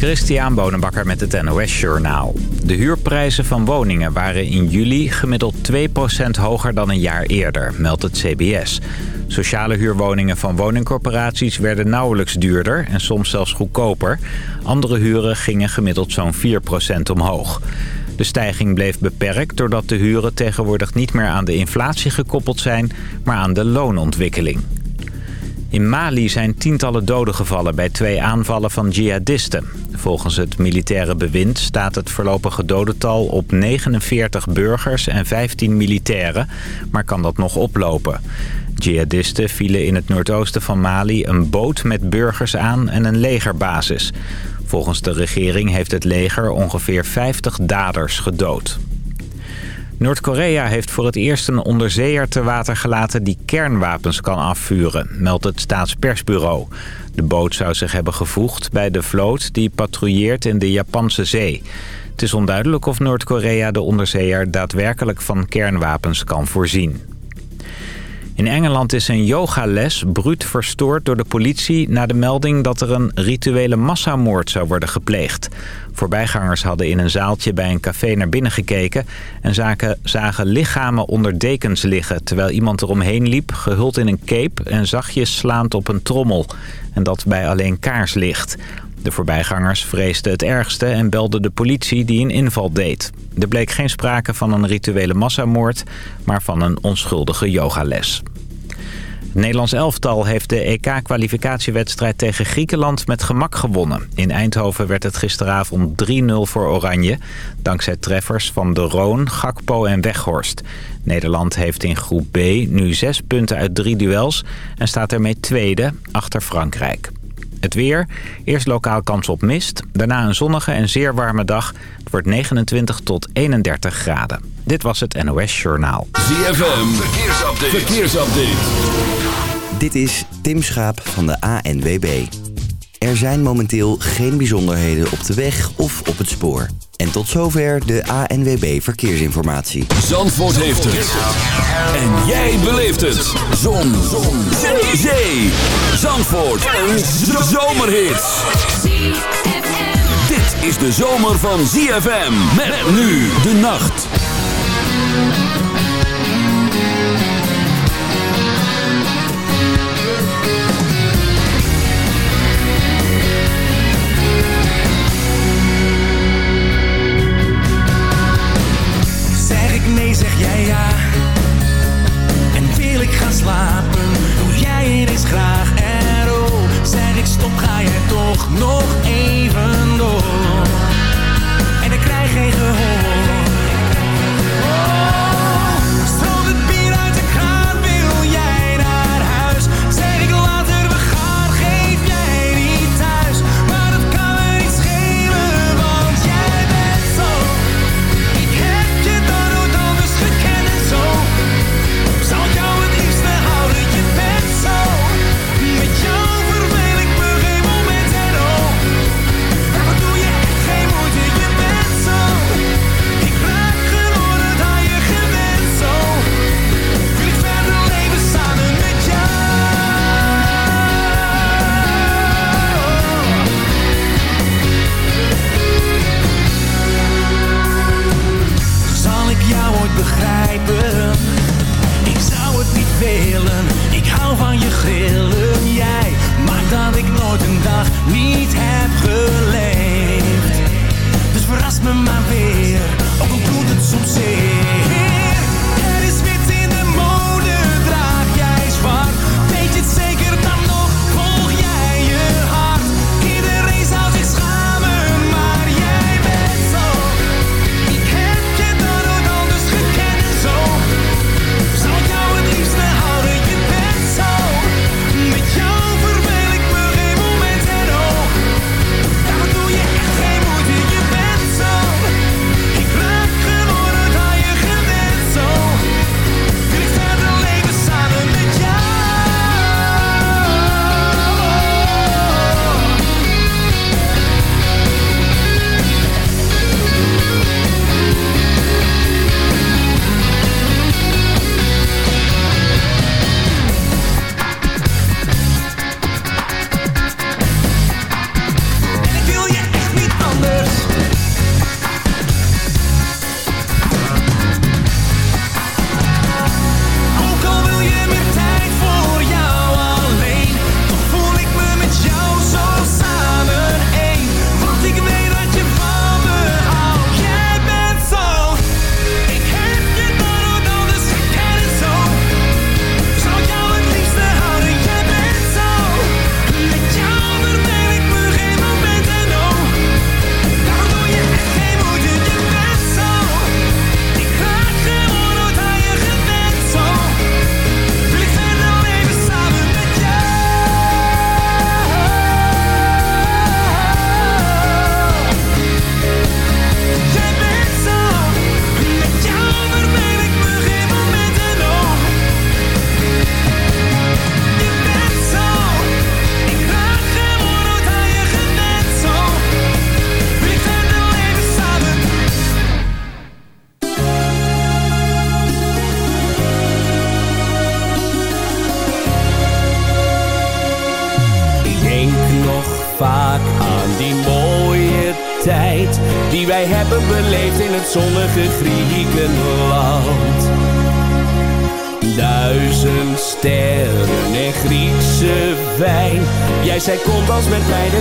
Christian Bonenbakker met het NOS Journaal. De huurprijzen van woningen waren in juli gemiddeld 2% hoger dan een jaar eerder, meldt het CBS. Sociale huurwoningen van woningcorporaties werden nauwelijks duurder en soms zelfs goedkoper. Andere huren gingen gemiddeld zo'n 4% omhoog. De stijging bleef beperkt doordat de huren tegenwoordig niet meer aan de inflatie gekoppeld zijn, maar aan de loonontwikkeling. In Mali zijn tientallen doden gevallen bij twee aanvallen van jihadisten. Volgens het militaire bewind staat het voorlopige dodental op 49 burgers en 15 militairen, maar kan dat nog oplopen. Jihadisten vielen in het noordoosten van Mali een boot met burgers aan en een legerbasis. Volgens de regering heeft het leger ongeveer 50 daders gedood. Noord-Korea heeft voor het eerst een onderzeeër te water gelaten die kernwapens kan afvuren, meldt het staatspersbureau. De boot zou zich hebben gevoegd bij de vloot die patrouilleert in de Japanse zee. Het is onduidelijk of Noord-Korea de onderzeeër daadwerkelijk van kernwapens kan voorzien. In Engeland is een yogales bruut verstoord door de politie... na de melding dat er een rituele massamoord zou worden gepleegd. Voorbijgangers hadden in een zaaltje bij een café naar binnen gekeken... en zagen, lichamen onder dekens liggen... terwijl iemand eromheen liep, gehuld in een cape... en zachtjes slaand op een trommel. En dat bij alleen kaarslicht. De voorbijgangers vreesden het ergste en belden de politie die een inval deed. Er bleek geen sprake van een rituele massamoord, maar van een onschuldige yogales. Nederlands elftal heeft de EK-kwalificatiewedstrijd tegen Griekenland met gemak gewonnen. In Eindhoven werd het gisteravond 3-0 voor Oranje. Dankzij treffers van De Roon, Gakpo en Weghorst. Nederland heeft in groep B nu zes punten uit drie duels en staat ermee tweede achter Frankrijk. Het weer. Eerst lokaal kans op mist. Daarna een zonnige en zeer warme dag. Het wordt 29 tot 31 graden. Dit was het NOS Journaal. ZFM. Verkeersupdate. Verkeersupdate. Dit is Tim Schaap van de ANWB. Er zijn momenteel geen bijzonderheden op de weg of op het spoor. En tot zover de ANWB Verkeersinformatie. Zandvoort heeft het. En jij beleeft het. Zon. Zon. Zee. Zee. Zandvoort. Een zomerhit. Dit is de zomer van ZFM. Met nu de nacht. Thank you.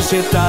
você tá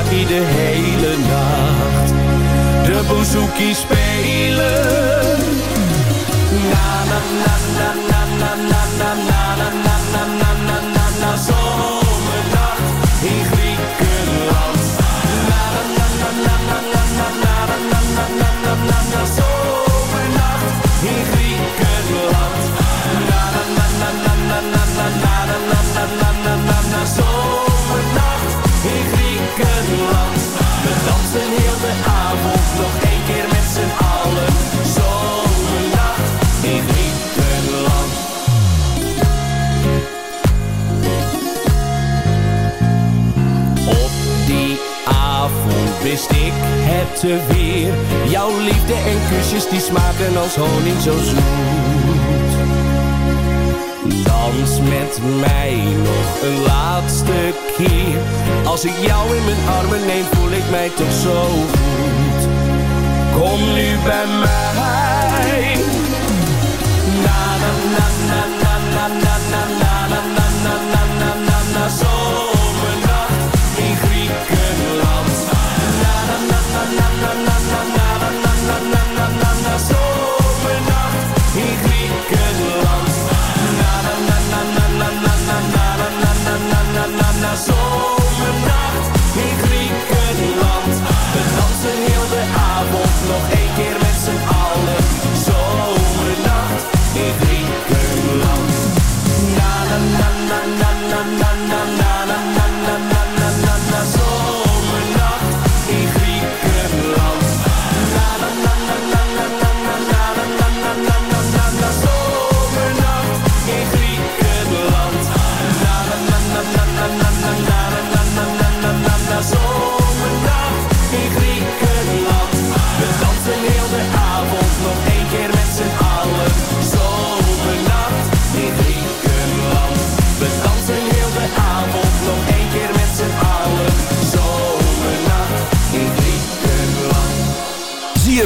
ik mij toch zo goed. Kom nu bij mij. Na na na na na na na na.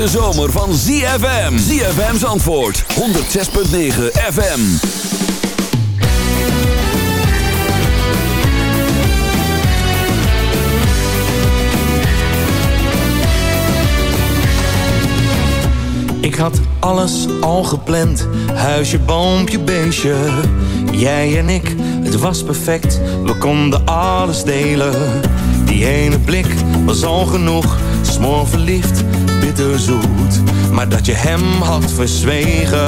De zomer van ZFM. ZFM's antwoord. 106.9 FM. Ik had alles al gepland. Huisje, boompje, beestje. Jij en ik, het was perfect. We konden alles delen. Die ene blik was al genoeg. Smoor verliefd bitterzoet, maar dat je hem had verzwegen.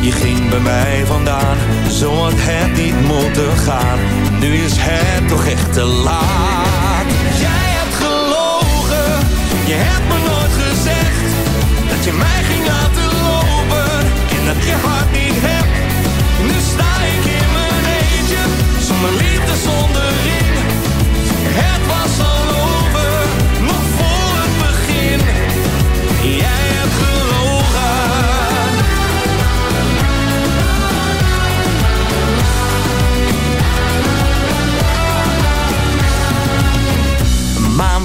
Je ging bij mij vandaan, zo had het niet moeten gaan. Nu is het toch echt te laat. Jij hebt gelogen, je hebt me nooit gezegd dat je mij ging laten lopen en dat je hart niet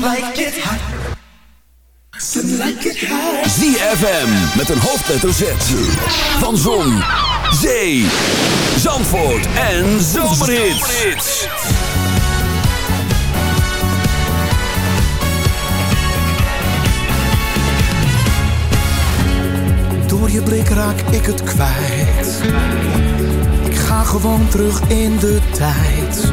Like it hot, some like it hot. ZFM met een hoofdletter Z. Van Zon, Zee, Zandvoort en Zomerhits. Door je blik raak ik het kwijt. Ik ga gewoon terug in de tijd.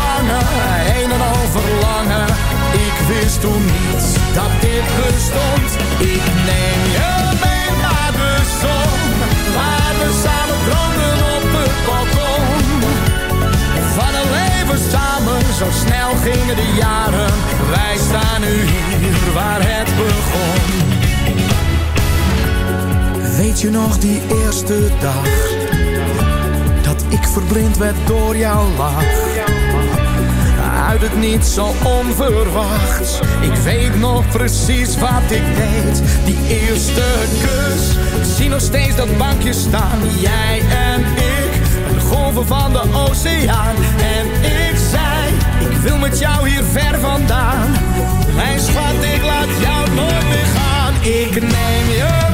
een en al verlangen. Ik wist toen niet dat dit bestond. Ik neem je mee naar de zon. Waar we samen branden op het balkon. Van een leven samen, zo snel gingen de jaren. Wij staan nu hier waar het begon. Weet je nog die eerste dag? Dat ik verblind werd door jouw lach. Uit het niet zo onverwachts. Ik weet nog precies wat ik deed. Die eerste kus. Zie nog steeds dat bankje staan. Jij en ik. De golven van de oceaan. En ik zei, ik wil met jou hier ver vandaan. Mijn schat, ik laat jou nooit meer gaan. Ik neem je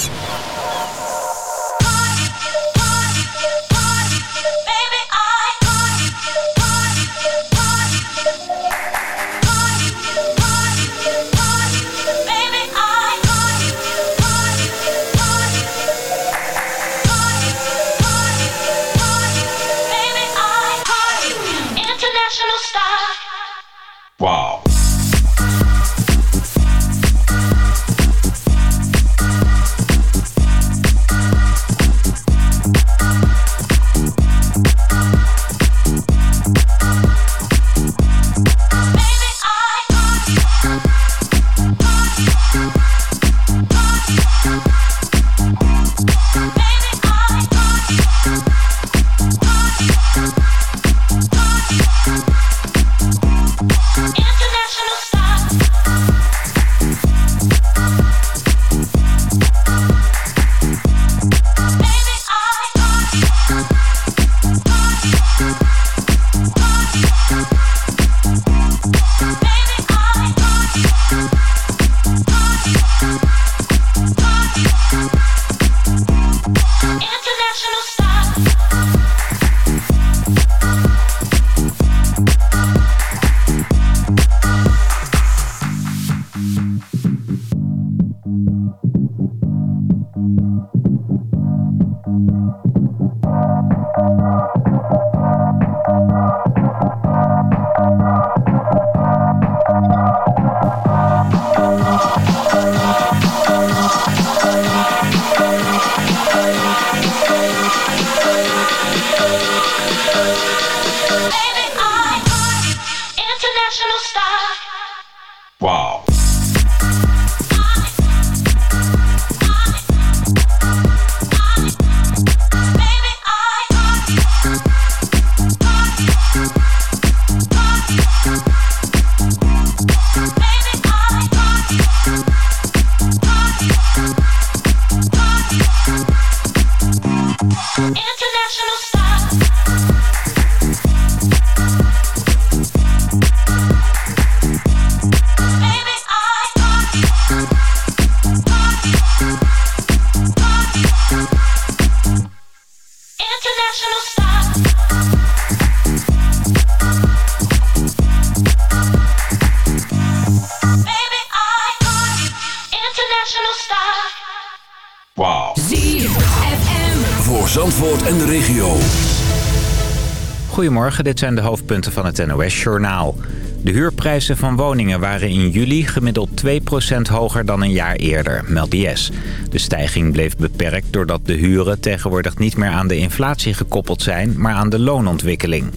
Goedemorgen, dit zijn de hoofdpunten van het NOS-journaal. De huurprijzen van woningen waren in juli gemiddeld 2% hoger dan een jaar eerder, meldt IS. De stijging bleef beperkt doordat de huren tegenwoordig niet meer aan de inflatie gekoppeld zijn, maar aan de loonontwikkeling.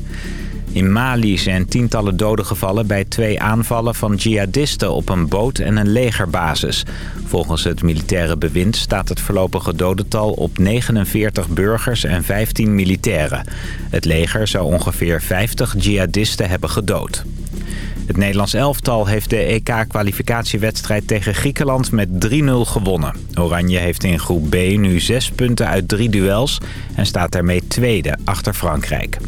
In Mali zijn tientallen doden gevallen bij twee aanvallen van jihadisten op een boot en een legerbasis. Volgens het militaire bewind staat het voorlopige dodental op 49 burgers en 15 militairen. Het leger zou ongeveer 50 jihadisten hebben gedood. Het Nederlands elftal heeft de EK-kwalificatiewedstrijd tegen Griekenland met 3-0 gewonnen. Oranje heeft in groep B nu 6 punten uit drie duels en staat daarmee tweede achter Frankrijk.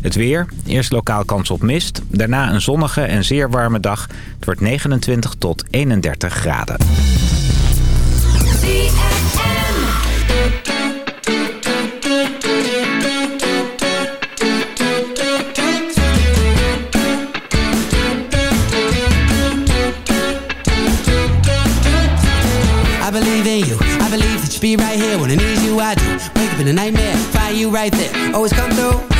Het weer, eerst lokaal kans op mist, daarna een zonnige en zeer warme dag. Het wordt 29 tot 31 graden. I believe in you. I believe that be right here when I need you. I do. Wake up in a nightmare, find you right there. Always come through.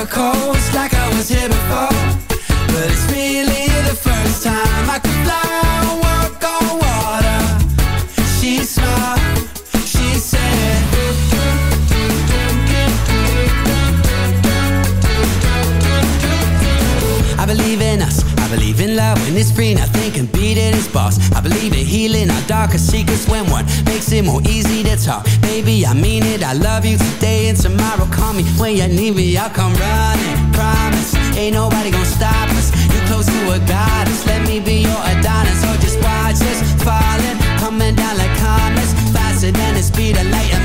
miracles like I was here before. But it's really the first time I In love when it's free, nothing can beat it, it's boss. I believe in healing our darkest secrets when one makes it more easy to talk. Baby, I mean it, I love you today and tomorrow. Call me when you need me, I'll come running. Promise, ain't nobody gonna stop us. You're close to a goddess, let me be your Adonis. So just watch us falling, coming down like comets, faster than the speed of light,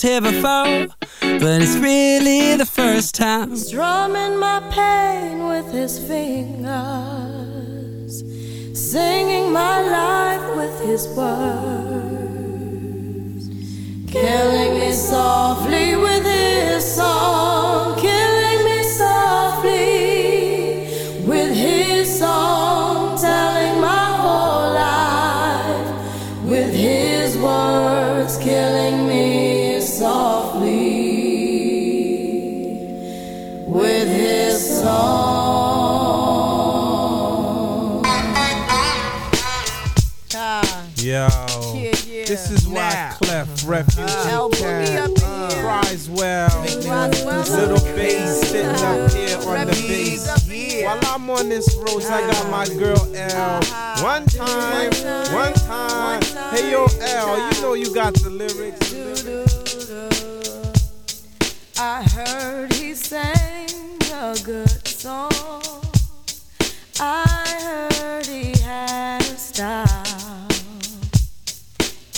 was here before, but it's really the first time. Strumming my pain with his fingers, singing my life with his words, killing me softly with his refuge. Uh, camp. Criswell, little bass sitting up here on the bass. While I'm on this road, I got my ah. girl L. Ah. One time, one time. Hey yo L, you know you got the lyrics. I heard he sang a good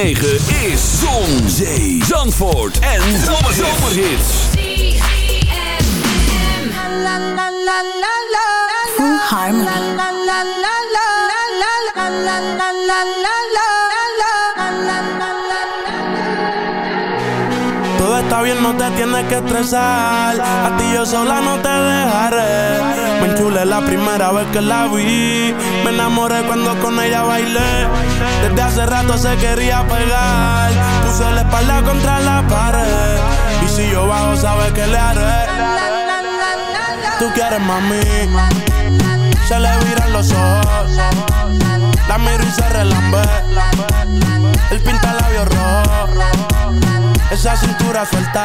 106.9 hace rato se quería pegar. Puse la espalda contra la pared. Y si yo bajo, sabes que le haré. Tú quieres mami. Se le viran los ojos. La miro y se relambe. El pinta labios rojo. Esa cintura suelta.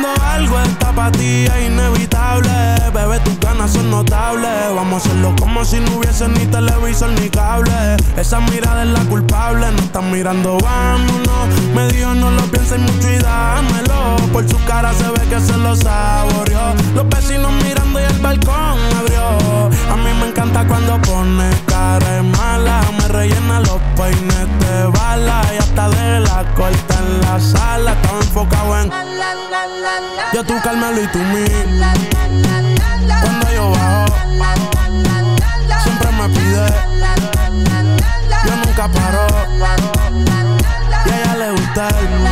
Cuando algo está para ti es inevitable, bebé, tus ganas son notables. Vamos a hacerlo como si no hubiese ni televisor ni cable. Esa mirada es la culpable, no están mirando, vámonos. Me dijo no lo pienses mucho y dámelo. Por su cara se ve que se lo saboreó. Los vecinos mirando y el balcón abrió. A mí encanta cuando pone cara mala. Me rellena los peines de bala y hasta de la corta en la sala. Estaba enfocado en yo tú Carmelo y tú mí. Cuando yo bajo, siempre me pide. Yo nunca paro. Y a ella le gusta él.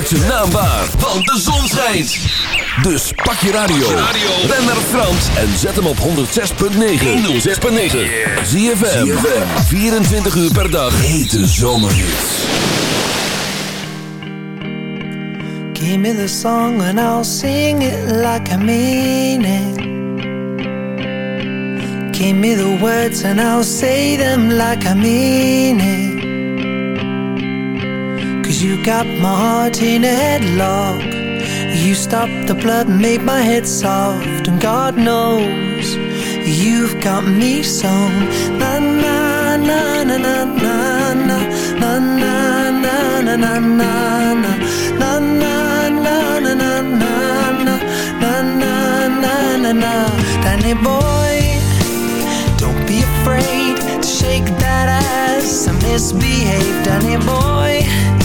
Maakt zijn naam waar, want de zon schijnt. Dus pak je radio, ben naar Frans en zet hem op 106.9. 106.9. Zie je 24 uur per dag. Hete zomerhits. Give me the song and I'll sing it like I mean it. Give me the words and I'll say them like I mean it. Cause you got my heart in a headlock You stopped the blood and made my head soft And God knows You've got me song Na na na na na na na Na na na na na na na Na na na na na na na Na na na na na Danny boy Don't be afraid to shake that ass I misbehaved, Danny boy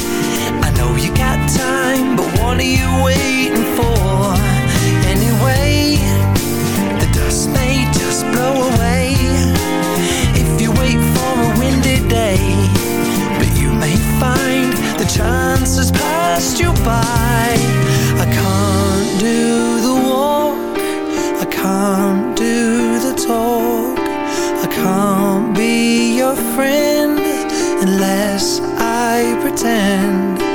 what are you waiting for? Anyway, the dust may just blow away if you wait for a windy day. But you may find the chances passed you by. I can't do the walk, I can't do the talk, I can't be your friend unless I pretend.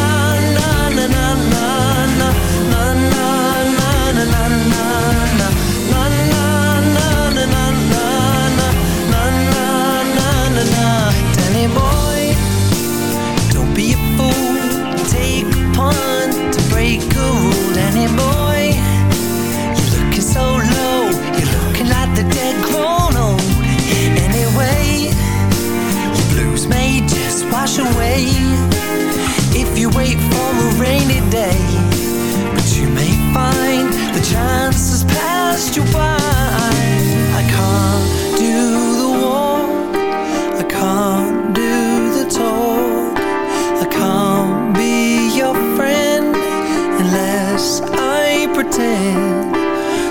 If you wait for a rainy day. But you may find the chances passed you by. I can't do the walk, I can't do the talk, I can't be your friend unless I pretend.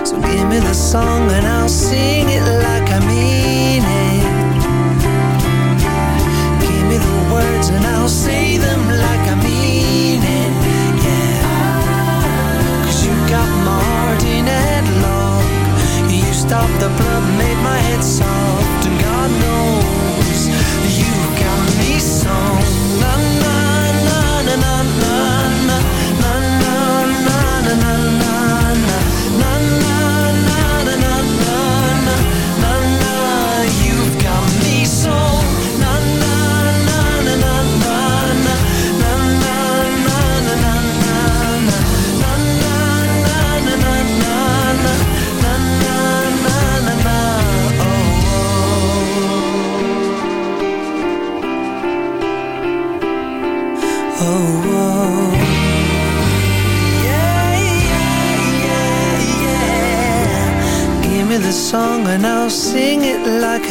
So give me the song and I'll sing the blood, made my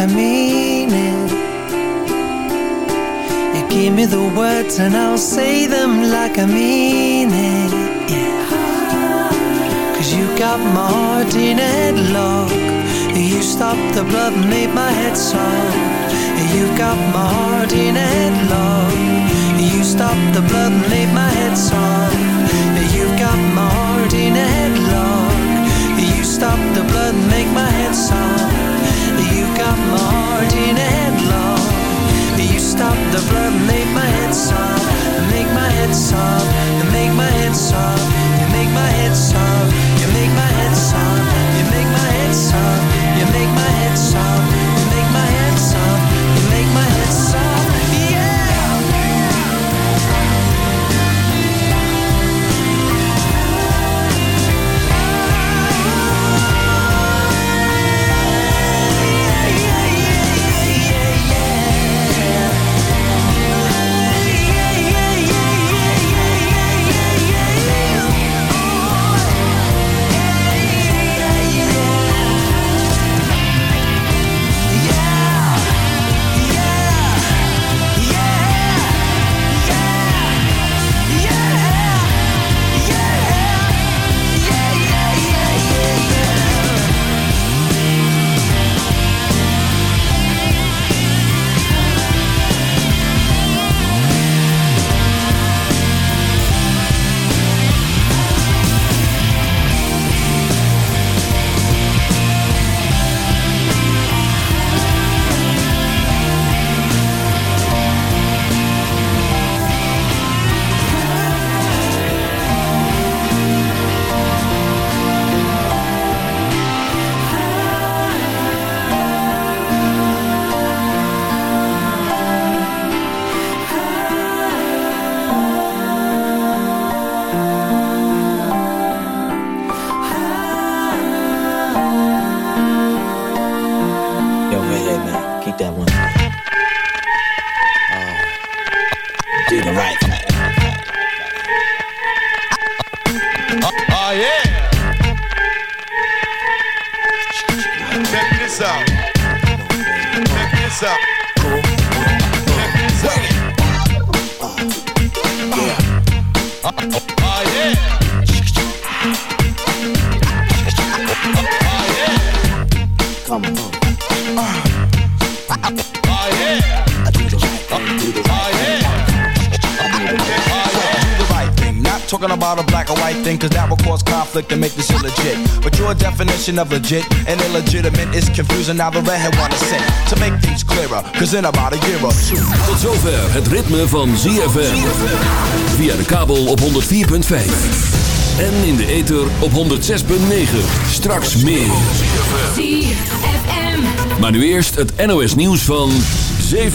it. You give me the words and I'll say them like I mean it. Yeah. Cause you got my heart in a headlock. You stopped the blood and made my head soft. You got my heart in a headlock. You stopped the blood and made my head soft. You got my heart in headlock. You stopped the blood and make my head. You got my heart in a headlock. You stopped the blood and make my head soft. Make my head soft. You make my head soft. You make my head soft. You make my head soft. You make my head soft. Definition of legit and illegitimate is confusing. Now the redhead wanna sing to make things clearer, cause in about a year or two. Tot zover het ritme van ZFM. Via de kabel op 104.5. En in de ether op 106.9. Straks meer. ZFM. Maar nu eerst het NOS nieuws van 7